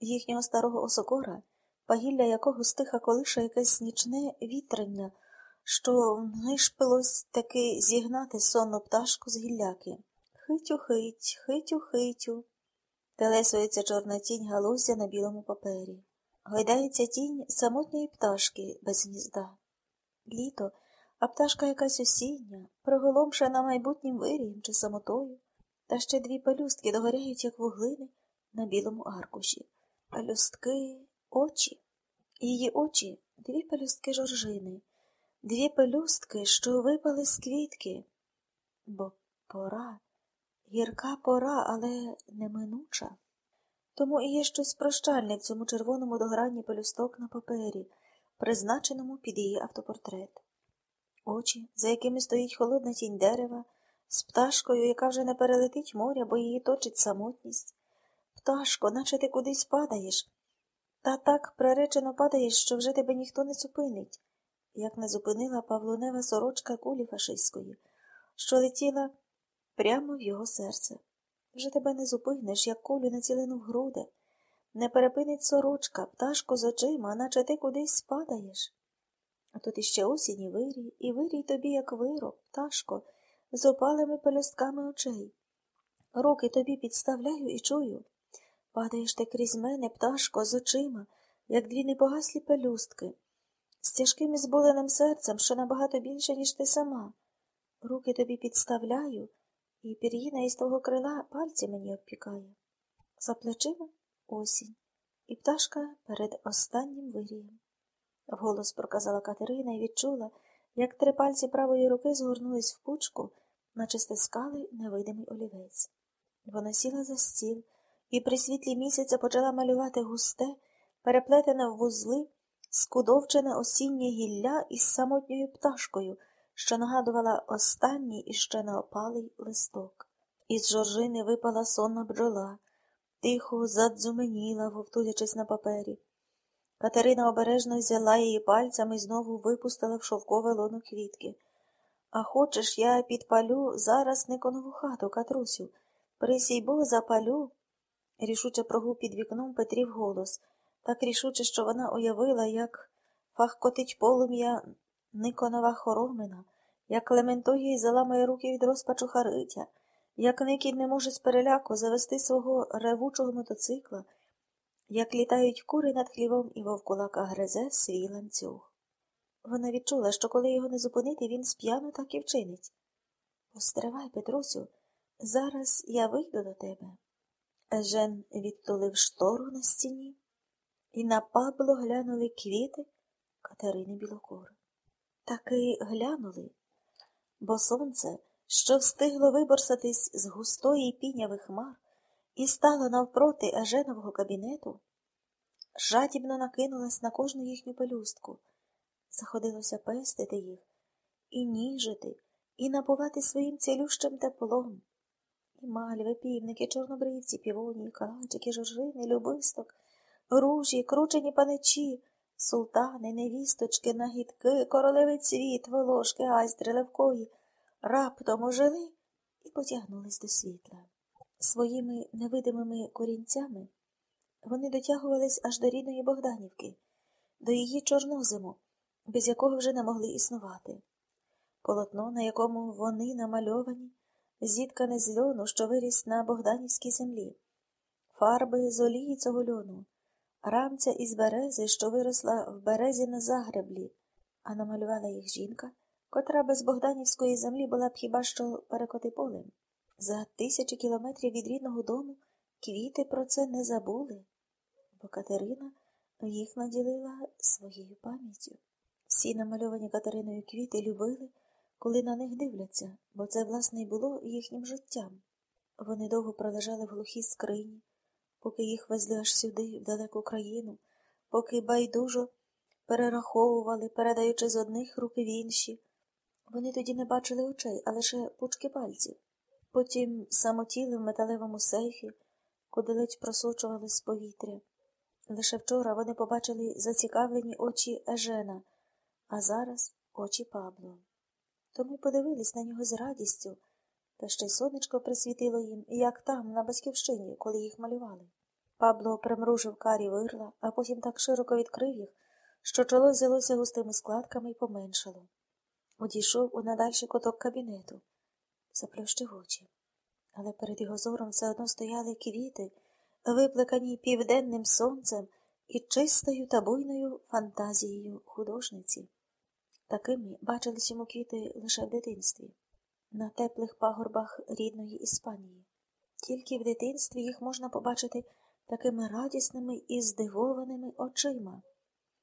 їхнього старого осокора, пагілля якого стиха колише якесь нічне вітрення, що нишпилось таки зігнати сонну пташку з гілляки. Хитю хить, хитю хитю. Телесується чорна тінь галузя на білому папері. Гойдається тінь самотньої пташки без гнізда. Літо, а пташка якась осіння, приголомшена майбутнім вирієм чи самотою, та ще дві пелюстки догоряють, як вуглини на білому аркуші. Пелюстки очі. Її очі дві пелюстки жоржини, дві пелюстки, що випали з квітки. Бо пора, гірка пора, але неминуча. Тому і є щось прощальне в цьому червоному догранні пелюсток на папері, призначеному під її автопортрет. Очі, за якими стоїть холодна тінь дерева, з пташкою, яка вже не перелетить моря, бо її точить самотність. Пташко, наче ти кудись падаєш, та так приречено падаєш, що вже тебе ніхто не зупинить, як не зупинила павлунева сорочка кулі фашистської, що летіла прямо в його серце. Вже тебе не зупиниш, як кулю націлену в груди. Не перепинить сорочка, пташко з очима, наче ти кудись падаєш. А тут іще осінь і вирій, і вирій тобі, як вирок, пташко, з опалими пелюстками очей. Руки тобі підставляю і чую. Падаєш ти крізь мене, пташко, з очима, як дві непогаслі пелюстки, з тяжким і зболеним серцем, що набагато більше, ніж ти сама. Руки тобі підставляю, і пір'їна із того крила пальці мені обпікає. За плечима осінь, і пташка перед останнім вирієм. Вголос проказала Катерина і відчула, як три пальці правої руки згорнулись в пучку, наче стискали невидимий олівець. Вона сіла за стіл і при світлі місяця почала малювати густе, переплетене в вузли, скудовчене осіннє гілля із самотньою пташкою, що нагадувала останній і ще неопалий листок. Із жоржини випала сонна бджола, тихо задзуменіла, вовтулячись на папері. Катерина обережно взяла її пальцями і знову випустила в шовкове лоно квітки. А хочеш, я підпалю зараз Никонову хату, Катрусю. Присій Бог запалю. Рішуче прогув під вікном Петрів голос, так рішуче, що вона уявила, як фахкотить полум'я Никонова хоромина, як Клементогій заламує руки від розпачу Харитя, як Никід не може з переляку завести свого ревучого мотоцикла, як літають кури над хлівом і вовкулака гризе свій ланцюг. Вона відчула, що коли його не зупинити, він сп'яно так і вчинить. Постривай, Петрусю, зараз я вийду до тебе. Ежен відтулив штору на стіні, і на пабло глянули квіти Катерини Білокори. Таки глянули, бо сонце, що встигло виборсатись з густої пінявих хмар і стало навпроти Еженового кабінету, жадібно накинулась на кожну їхню пелюстку, заходилося пестити їх, і ніжити, і напувати своїм цілющим теплом. І мальви, півники, чорнобривці, півоні, калачики, жоржини, любисток, ружі, кручені паничі, султани, невісточки, нагідки, королеви цвіт, волошки, айстри, левкої, раптом ожили і потягнулись до світла. Своїми невидимими корінцями вони дотягувались аж до рідної Богданівки, до її чорнозиму, без якого вже не могли існувати. Полотно, на якому вони намальовані, зіткане з льону, що виріс на Богданівській землі, фарби з олії цього льону, рамця із берези, що виросла в березі на загреблі, а намалювала їх жінка, котра без Богданівської землі була б хіба що перекоти полем. За тисячі кілометрів від рідного дому квіти про це не забули, бо Катерина їх наділила своєю пам'яттю. Всі намальовані Катериною квіти любили коли на них дивляться, бо це, власне, й було їхнім життям. Вони довго пролежали в глухій скрині, поки їх везли аж сюди, в далеку країну, поки байдужо перераховували, передаючи з одних руки в інші. Вони тоді не бачили очей, а лише пучки пальців. Потім самотіли в металевому сейфі, куди ледь просочували з повітря. Лише вчора вони побачили зацікавлені очі Ежена, а зараз очі Пабло. Тому подивились на нього з радістю, та ще й сонечко присвітило їм, як там, на батьківщині, коли їх малювали. Пабло примружив карі вирла, а потім так широко відкрив їх, що чоло взялося густими складками і поменшало. Одійшов у надальший куток кабінету, заплющив очі. Але перед його зором все одно стояли квіти, виплекані південним сонцем і чистою та буйною фантазією художниці. Такими бачились йому квіти лише в дитинстві, на теплих пагорбах рідної Іспанії. Тільки в дитинстві їх можна побачити такими радісними і здивованими очима.